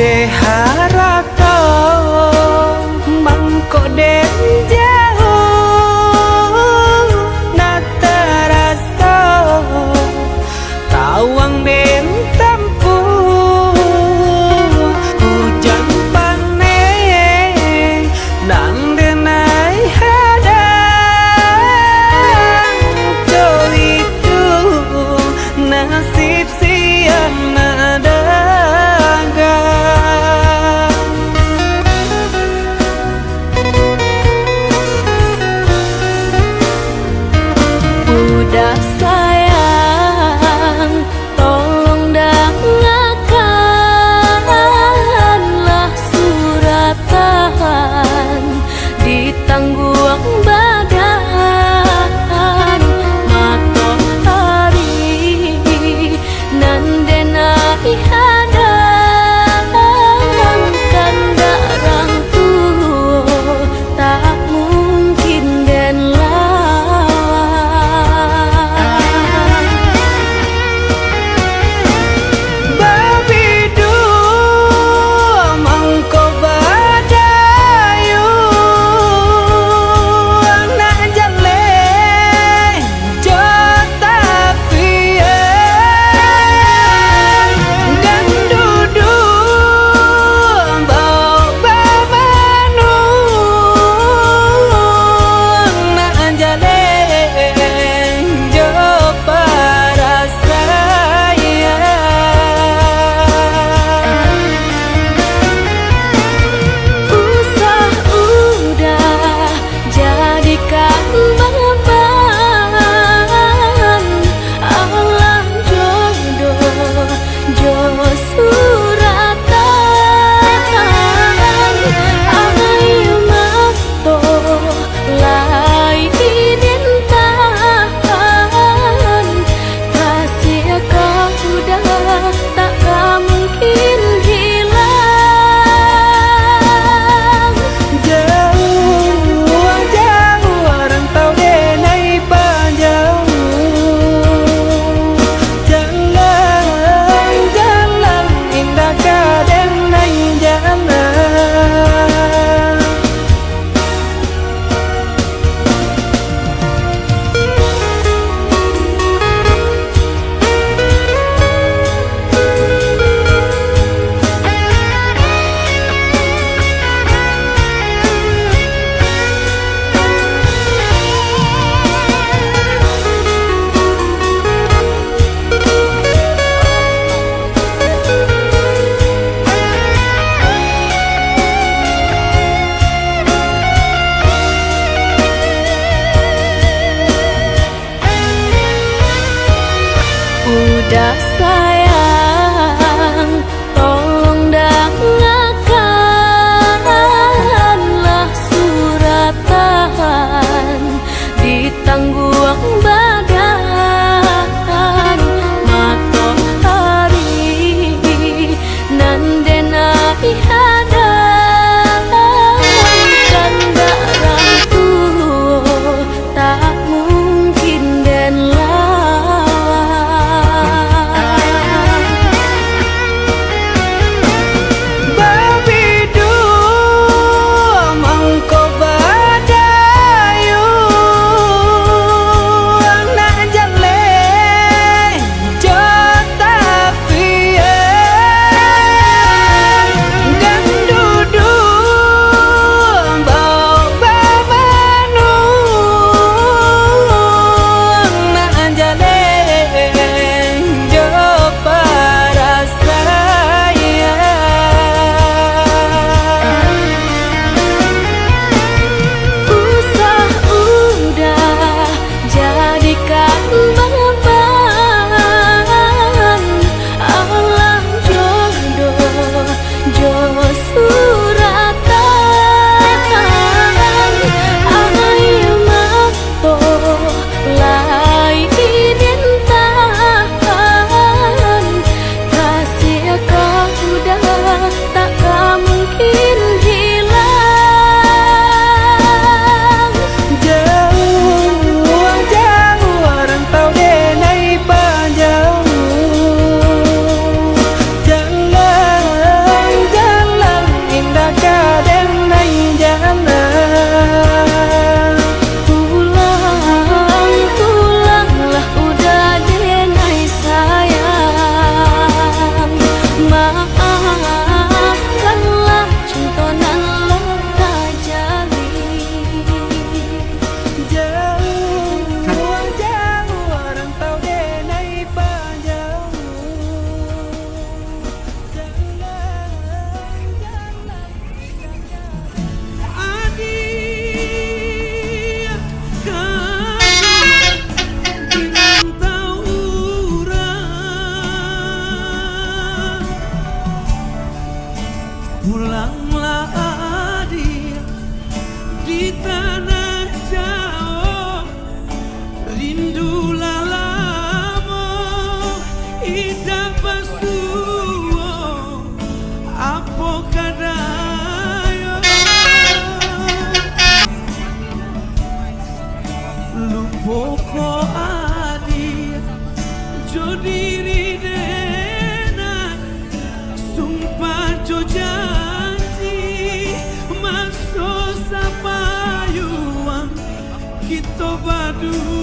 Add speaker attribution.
Speaker 1: nasib siang đã
Speaker 2: vida. Kita